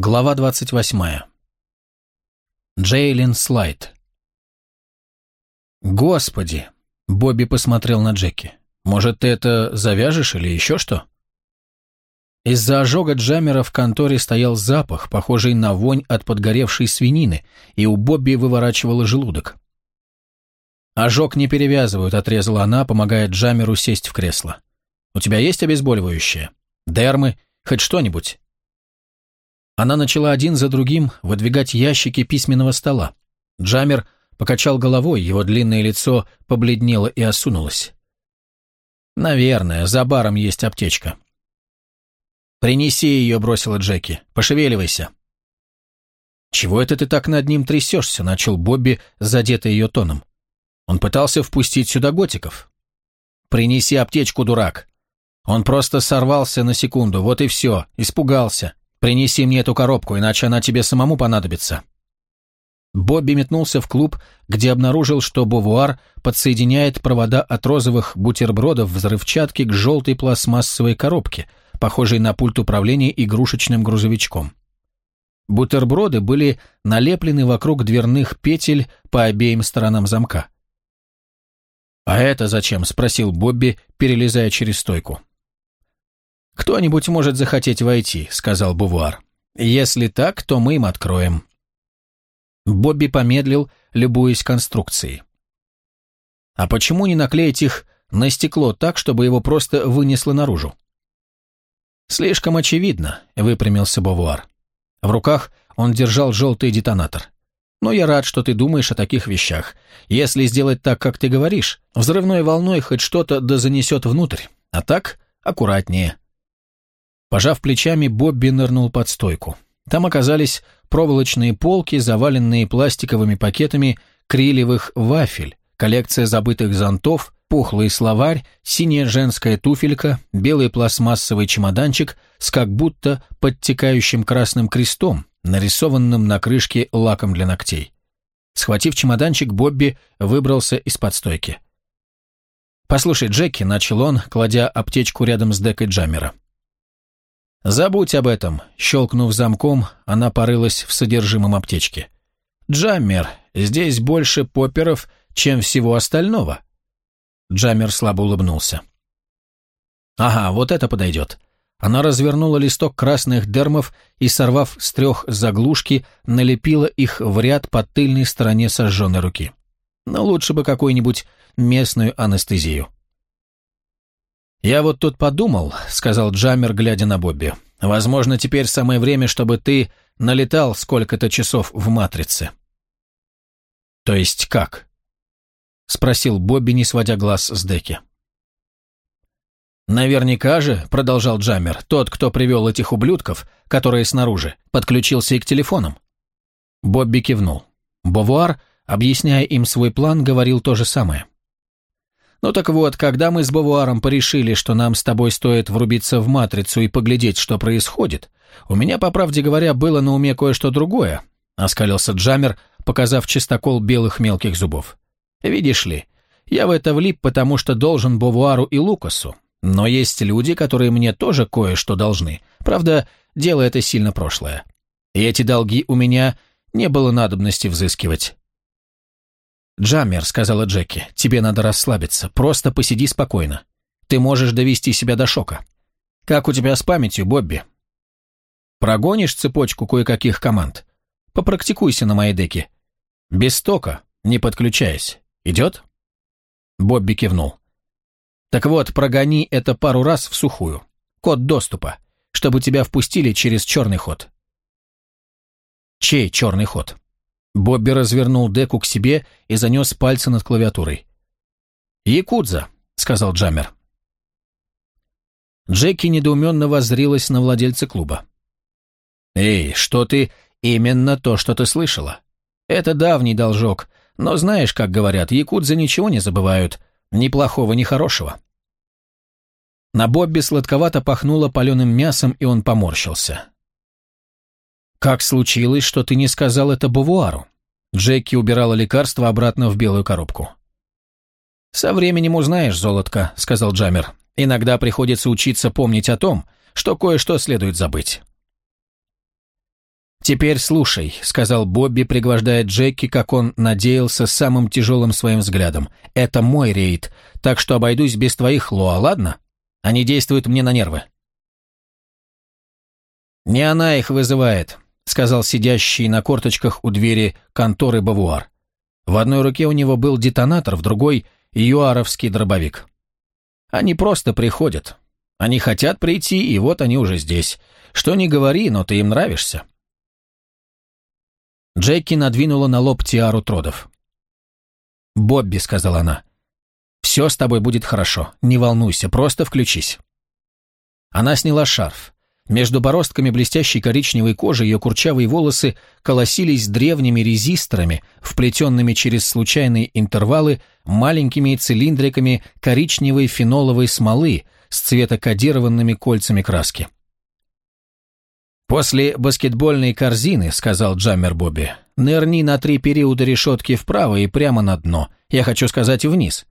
Глава 28. Джейлин Слайд. «Господи!» — Бобби посмотрел на Джеки. «Может, ты это завяжешь или еще что?» Из-за ожога Джаммера в конторе стоял запах, похожий на вонь от подгоревшей свинины, и у Бобби выворачивало желудок. «Ожог не перевязывают», — отрезала она, помогая Джаммеру сесть в кресло. «У тебя есть обезболивающее? Дермы? Хоть что-нибудь?» Она начала один за другим выдвигать ящики письменного стола. Джамер покачал головой, его длинное лицо побледнело и осунулось. «Наверное, за баром есть аптечка». «Принеси ее», — бросила Джеки. «Пошевеливайся». «Чего это ты так над ним трясешься?» — начал Бобби, задетый ее тоном. «Он пытался впустить сюда готиков». «Принеси аптечку, дурак». Он просто сорвался на секунду, вот и все, испугался. Принеси мне эту коробку, иначе она тебе самому понадобится». Бобби метнулся в клуб, где обнаружил, что Бовуар подсоединяет провода от розовых бутербродов взрывчатки к желтой пластмассовой коробке, похожей на пульт управления игрушечным грузовичком. Бутерброды были налеплены вокруг дверных петель по обеим сторонам замка. «А это зачем?» – спросил Бобби, перелезая через стойку. «Кто-нибудь может захотеть войти», — сказал Бувуар. «Если так, то мы им откроем». Бобби помедлил, любуясь конструкцией. «А почему не наклеить их на стекло так, чтобы его просто вынесло наружу?» «Слишком очевидно», — выпрямился Бовуар. В руках он держал желтый детонатор. «Но я рад, что ты думаешь о таких вещах. Если сделать так, как ты говоришь, взрывной волной хоть что-то да занесет внутрь. А так, аккуратнее. Пожав плечами, Бобби нырнул под стойку. Там оказались проволочные полки, заваленные пластиковыми пакетами крилевых вафель, коллекция забытых зонтов, пухлый словарь, синяя женская туфелька, белый пластмассовый чемоданчик с как будто подтекающим красным крестом, нарисованным на крышке лаком для ногтей. Схватив чемоданчик, Бобби выбрался из-под стойки. «Послушай, Джеки», — начал он, кладя аптечку рядом с декой Джаммера. «Забудь об этом», — щелкнув замком, она порылась в содержимом аптечки. «Джаммер, здесь больше поперов, чем всего остального». Джаммер слабо улыбнулся. «Ага, вот это подойдет». Она развернула листок красных дермов и, сорвав с трех заглушки, налепила их в ряд по тыльной стороне сожженной руки. Но лучше бы какую-нибудь местную анестезию. «Я вот тут подумал», — сказал Джаммер, глядя на Бобби. «Возможно, теперь самое время, чтобы ты налетал сколько-то часов в «Матрице». «То есть как?» — спросил Бобби, не сводя глаз с Деки. «Наверняка же», — продолжал Джаммер, «тот, кто привел этих ублюдков, которые снаружи, подключился и к телефонам». Бобби кивнул. Бовуар, объясняя им свой план, говорил то же самое. Ну так вот, когда мы с Бавуаром порешили, что нам с тобой стоит врубиться в матрицу и поглядеть, что происходит, у меня, по правде говоря, было на уме кое-что другое, оскалился Джаммер, показав чистокол белых мелких зубов. Видишь ли, я в это влип, потому что должен Бавуару и Лукасу, но есть люди, которые мне тоже кое-что должны. Правда, дело это сильно прошлое. И эти долги у меня не было надобности взыскивать. «Джаммер», — сказала Джеки, — «тебе надо расслабиться, просто посиди спокойно. Ты можешь довести себя до шока. Как у тебя с памятью, Бобби?» «Прогонишь цепочку кое-каких команд? Попрактикуйся на моей деке. Без тока, не подключаясь. Идет?» Бобби кивнул. «Так вот, прогони это пару раз в сухую. Код доступа, чтобы тебя впустили через черный ход». «Чей черный ход?» Бобби развернул деку к себе и занес пальцы над клавиатурой. «Якудза», — сказал Джаммер. Джеки недоуменно воззрилась на владельца клуба. «Эй, что ты... Именно то, что ты слышала. Это давний должок, но знаешь, как говорят, якудзы ничего не забывают, ни плохого, ни хорошего». На Бобби сладковато пахнуло паленым мясом, и он поморщился. «Как случилось, что ты не сказал это Бавуару?» Джеки убирала лекарство обратно в белую коробку. «Со временем узнаешь, золотко», — сказал Джаммер. «Иногда приходится учиться помнить о том, что кое-что следует забыть». «Теперь слушай», — сказал Бобби, пригвождая Джеки, как он надеялся, самым тяжелым своим взглядом. «Это мой рейд, так что обойдусь без твоих лоа, ладно? Они действуют мне на нервы». «Не она их вызывает», — сказал сидящий на корточках у двери конторы Бавуар. В одной руке у него был детонатор, в другой — юаровский дробовик. «Они просто приходят. Они хотят прийти, и вот они уже здесь. Что ни говори, но ты им нравишься». Джеки надвинула на лоб тиару Тродов. «Бобби», — сказала она, — «все с тобой будет хорошо, не волнуйся, просто включись». Она сняла шарф. Между бороздками блестящей коричневой кожи ее курчавые волосы колосились древними резисторами, вплетенными через случайные интервалы маленькими цилиндриками коричневой феноловой смолы с цветокодированными кольцами краски. «После баскетбольной корзины, — сказал Джаммер Бобби, — нырни на три периода решетки вправо и прямо на дно. Я хочу сказать, вниз».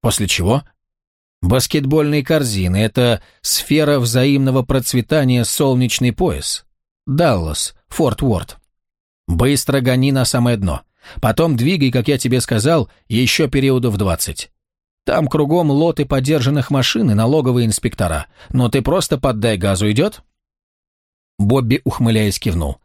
«После чего?» «Баскетбольные корзины — это сфера взаимного процветания солнечный пояс. Даллас, Форт Уорд. Быстро гони на самое дно. Потом двигай, как я тебе сказал, еще периодов двадцать. Там кругом лоты подержанных машин и налоговые инспектора. Но ты просто поддай газу, идет?» Бобби, ухмыляясь, кивнул.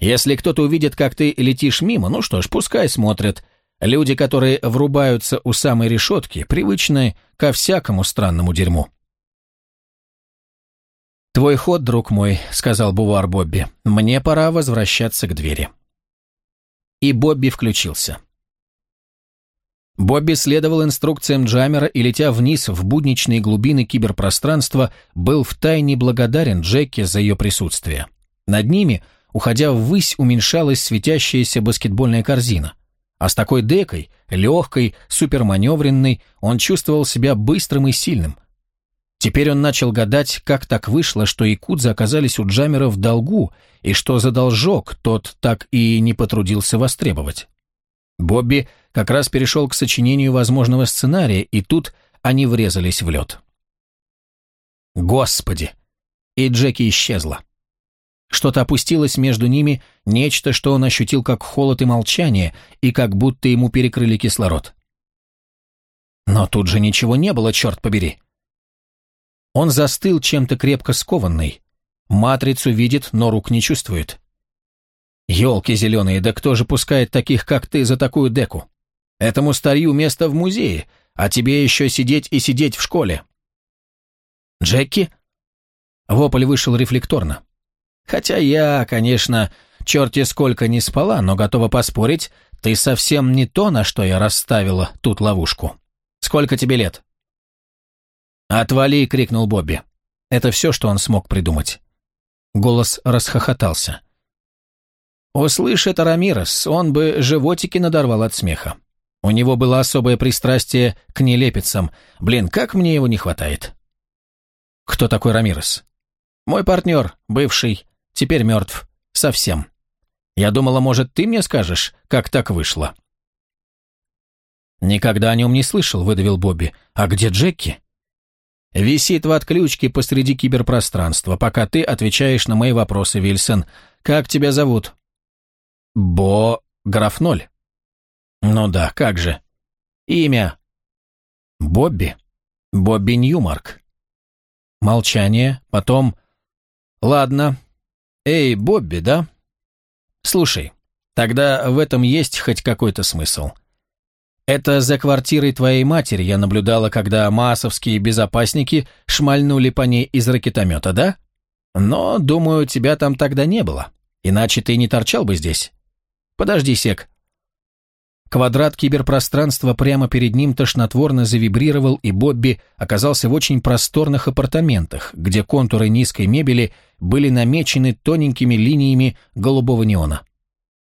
«Если кто-то увидит, как ты летишь мимо, ну что ж, пускай смотрят. Люди, которые врубаются у самой решетки, привычны ко всякому странному дерьму». «Твой ход, друг мой», — сказал Бувар Бобби. «Мне пора возвращаться к двери». И Бобби включился. Бобби следовал инструкциям Джамера и, летя вниз в будничные глубины киберпространства, был втайне благодарен Джеки за ее присутствие. Над ними, уходя ввысь, уменьшалась светящаяся баскетбольная корзина. А с такой декой, легкой, суперманевренной, он чувствовал себя быстрым и сильным. Теперь он начал гадать, как так вышло, что якудзы оказались у Джамера в долгу, и что за должок тот так и не потрудился востребовать. Бобби как раз перешел к сочинению возможного сценария, и тут они врезались в лед. Господи! И Джеки исчезла. Что-то опустилось между ними, нечто, что он ощутил как холод и молчание, и как будто ему перекрыли кислород. Но тут же ничего не было, черт побери. Он застыл чем-то крепко скованный. Матрицу видит, но рук не чувствует. Елки зеленые, да кто же пускает таких, как ты, за такую деку? Этому старью место в музее, а тебе еще сидеть и сидеть в школе. Джеки? Вопль вышел рефлекторно. Хотя я, конечно, черти сколько не спала, но готова поспорить, ты совсем не то, на что я расставила тут ловушку. Сколько тебе лет? «Отвали!» — крикнул Бобби. Это все, что он смог придумать. Голос расхохотался. Услышь это Рамирес, он бы животики надорвал от смеха. У него было особое пристрастие к нелепицам. Блин, как мне его не хватает. Кто такой Рамирес? Мой партнер, бывший, теперь мертв. Совсем. Я думала, может, ты мне скажешь, как так вышло. Никогда о нем не слышал, выдавил Бобби. А где Джеки? Висит в отключке посреди киберпространства, пока ты отвечаешь на мои вопросы, Вильсон. Как тебя зовут? Бо... граф ноль. Ну да, как же. Имя. Бобби. Бобби Ньюмарк. Молчание, потом... Ладно. Эй, Бобби, да? Слушай, тогда в этом есть хоть какой-то смысл. Это за квартирой твоей матери я наблюдала, когда массовские безопасники шмальнули по ней из ракетомета, да? Но, думаю, тебя там тогда не было. Иначе ты не торчал бы здесь. Подожди сек. Квадрат киберпространства прямо перед ним тошнотворно завибрировал, и Бобби оказался в очень просторных апартаментах, где контуры низкой мебели были намечены тоненькими линиями голубого неона.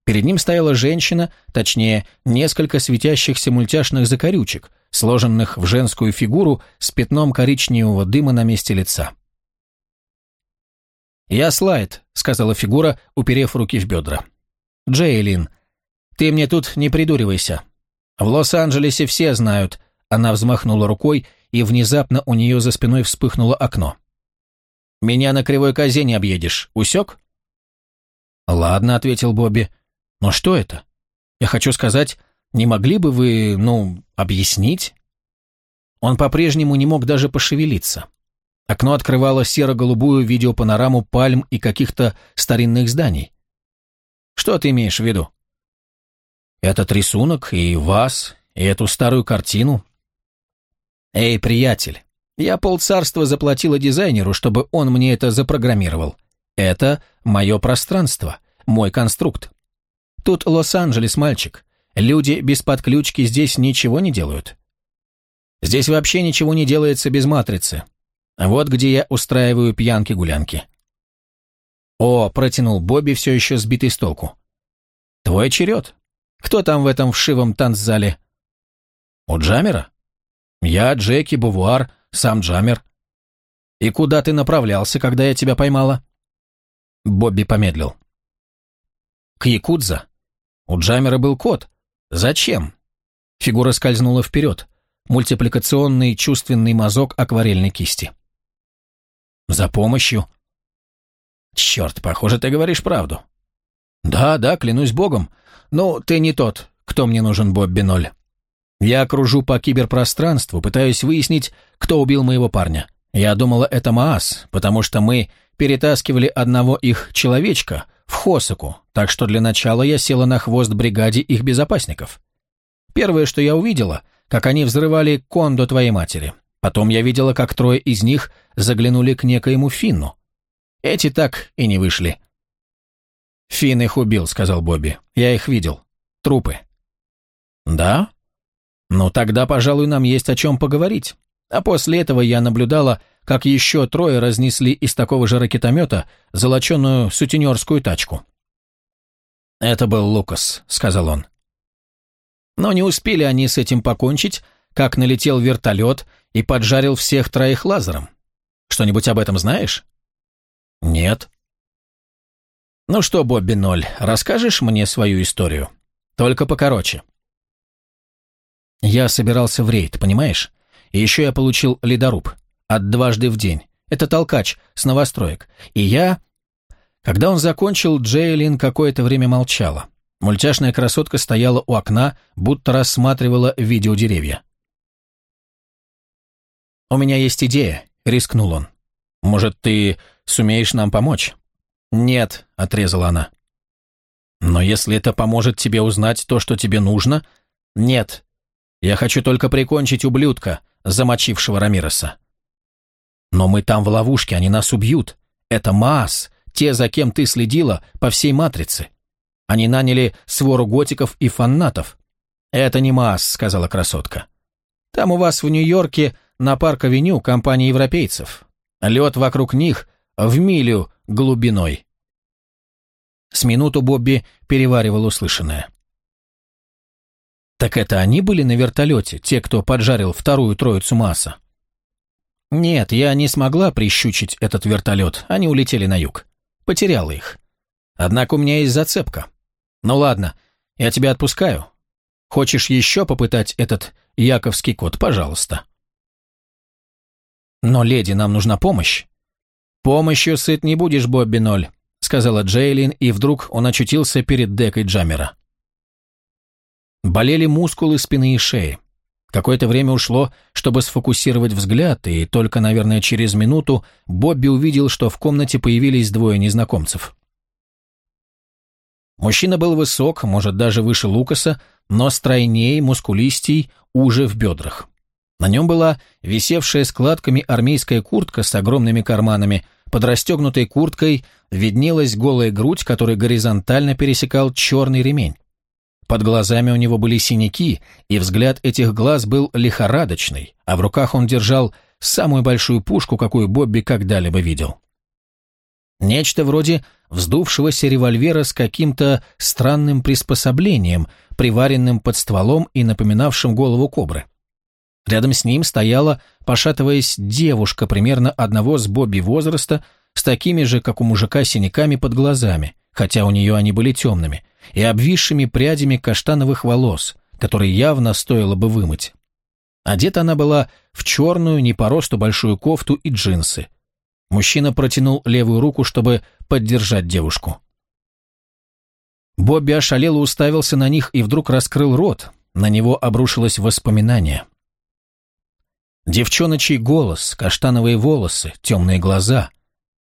Перед ним стояла женщина, точнее, несколько светящихся мультяшных закорючек, сложенных в женскую фигуру с пятном коричневого дыма на месте лица. «Я Слайд», — сказала фигура, уперев руки в бедра. Джейлин, ты мне тут не придуривайся. В Лос-Анджелесе все знают». Она взмахнула рукой, и внезапно у нее за спиной вспыхнуло окно. «Меня на кривой козе не объедешь. Усек?» «Ладно», — ответил Бобби. «Но что это? Я хочу сказать, не могли бы вы, ну, объяснить?» Он по-прежнему не мог даже пошевелиться. Окно открывало серо-голубую видеопанораму пальм и каких-то старинных зданий. «Что ты имеешь в виду?» «Этот рисунок и вас, и эту старую картину». «Эй, приятель, я полцарства заплатила дизайнеру, чтобы он мне это запрограммировал. Это мое пространство, мой конструкт. Тут Лос-Анджелес, мальчик. Люди без подключки здесь ничего не делают. Здесь вообще ничего не делается без матрицы. Вот где я устраиваю пьянки-гулянки. О, протянул Бобби, все еще сбитый с толку. Твой черед. Кто там в этом вшивом танцзале? У Джамера? Я, Джеки, Бувуар, сам Джамер. И куда ты направлялся, когда я тебя поймала? Бобби помедлил. К Якудза. У Джамера был код. Зачем? Фигура скользнула вперед. Мультипликационный чувственный мазок акварельной кисти. За помощью. Черт, похоже, ты говоришь правду. Да, да, клянусь богом. Но ты не тот, кто мне нужен, Бобби Ноль. Я кружу по киберпространству, пытаюсь выяснить, кто убил моего парня. Я думала, это Маас, потому что мы перетаскивали одного их человечка в Хосаку, так что для начала я села на хвост бригаде их безопасников. Первое, что я увидела, как они взрывали кондо твоей матери. Потом я видела, как трое из них заглянули к некоему Финну. Эти так и не вышли. «Финн их убил», — сказал Бобби. «Я их видел. Трупы». «Да?» «Ну, тогда, пожалуй, нам есть о чем поговорить. А после этого я наблюдала, как еще трое разнесли из такого же ракетомета золоченую сутенерскую тачку». «Это был Лукас», — сказал он. Но не успели они с этим покончить, как налетел вертолет и поджарил всех троих лазером. Что-нибудь об этом знаешь? Нет. Ну что, Бобби Ноль, расскажешь мне свою историю? Только покороче. Я собирался в рейд, понимаешь? И еще я получил ледоруб. От дважды в день. Это толкач с новостроек. И я... Когда он закончил, Джейлин какое-то время молчала. Мультяшная красотка стояла у окна, будто рассматривала видеодеревья. «У меня есть идея», — рискнул он. «Может, ты сумеешь нам помочь?» «Нет», — отрезала она. «Но если это поможет тебе узнать то, что тебе нужно...» «Нет», я хочу только прикончить ублюдка, замочившего Рамиреса. Но мы там в ловушке, они нас убьют. Это Маас, те, за кем ты следила, по всей Матрице. Они наняли свору готиков и фанатов. Это не Маас, сказала красотка. Там у вас в Нью-Йорке на парк-авеню компания европейцев. Лед вокруг них в милю глубиной. С минуту Бобби переваривал услышанное. Так это они были на вертолете, те, кто поджарил вторую троицу Масса? Нет, я не смогла прищучить этот вертолет, они улетели на юг. Потеряла их. Однако у меня есть зацепка. Ну ладно, я тебя отпускаю. Хочешь еще попытать этот яковский код, пожалуйста. Но, леди, нам нужна помощь. Помощью сыт не будешь, Бобби Ноль, сказала Джейлин, и вдруг он очутился перед декой Джамера. Болели мускулы спины и шеи. Какое-то время ушло, чтобы сфокусировать взгляд, и только, наверное, через минуту Бобби увидел, что в комнате появились двое незнакомцев. Мужчина был высок, может, даже выше Лукаса, но стройней, мускулистей, уже в бедрах. На нем была висевшая складками армейская куртка с огромными карманами, под расстегнутой курткой виднелась голая грудь, которой горизонтально пересекал черный ремень. Под глазами у него были синяки, и взгляд этих глаз был лихорадочный, а в руках он держал самую большую пушку, какую Бобби когда-либо видел. Нечто вроде вздувшегося револьвера с каким-то странным приспособлением, приваренным под стволом и напоминавшим голову кобры. Рядом с ним стояла, пошатываясь, девушка примерно одного с Бобби возраста, с такими же, как у мужика, синяками под глазами, хотя у нее они были темными, и обвисшими прядями каштановых волос, которые явно стоило бы вымыть. Одета она была в черную, не по росту большую кофту и джинсы. Мужчина протянул левую руку, чтобы поддержать девушку. Бобби ошалело уставился на них и вдруг раскрыл рот. На него обрушилось воспоминание. Девчоночий голос, каштановые волосы, темные глаза.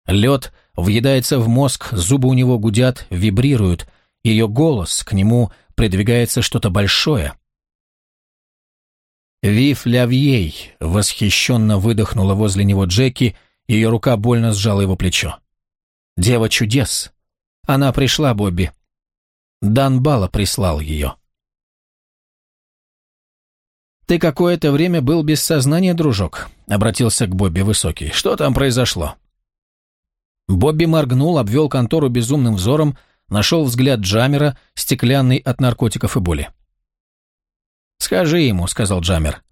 Лед въедается в мозг, зубы у него гудят, вибрируют. Ее голос, к нему придвигается что-то большое. «Вив Лявьей!» — восхищенно выдохнула возле него Джеки, ее рука больно сжала его плечо. «Дева чудес! Она пришла, Бобби!» Дан Бала прислал ее. «Ты какое-то время был без сознания, дружок», — обратился к Бобби Высокий. «Что там произошло?» Бобби моргнул, обвел контору безумным взором, нашел взгляд Джамера, стеклянный от наркотиков и боли. «Скажи ему», — сказал Джамер.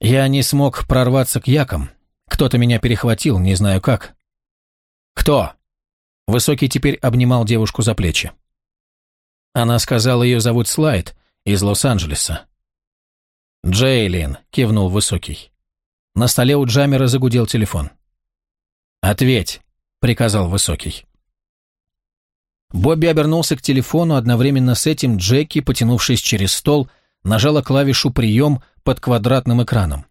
«Я не смог прорваться к якам. Кто-то меня перехватил, не знаю как». «Кто?» Высокий теперь обнимал девушку за плечи. Она сказала, ее зовут Слайд, из Лос-Анджелеса. «Джейлин», — кивнул Высокий. На столе у Джамера загудел телефон. «Ответь», — приказал Высокий. Бобби обернулся к телефону, одновременно с этим Джеки, потянувшись через стол, нажала клавишу «Прием» под квадратным экраном.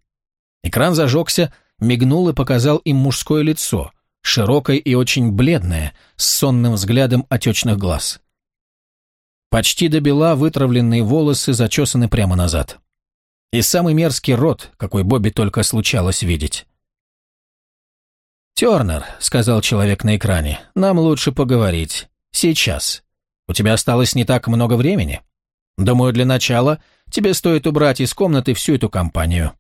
Экран зажегся, мигнул и показал им мужское лицо, широкое и очень бледное, с сонным взглядом отечных глаз. Почти до бела вытравленные волосы зачесаны прямо назад. И самый мерзкий рот, какой Бобби только случалось видеть. «Тернер», — сказал человек на экране, — «нам лучше поговорить. Сейчас. У тебя осталось не так много времени. Думаю, для начала тебе стоит убрать из комнаты всю эту компанию.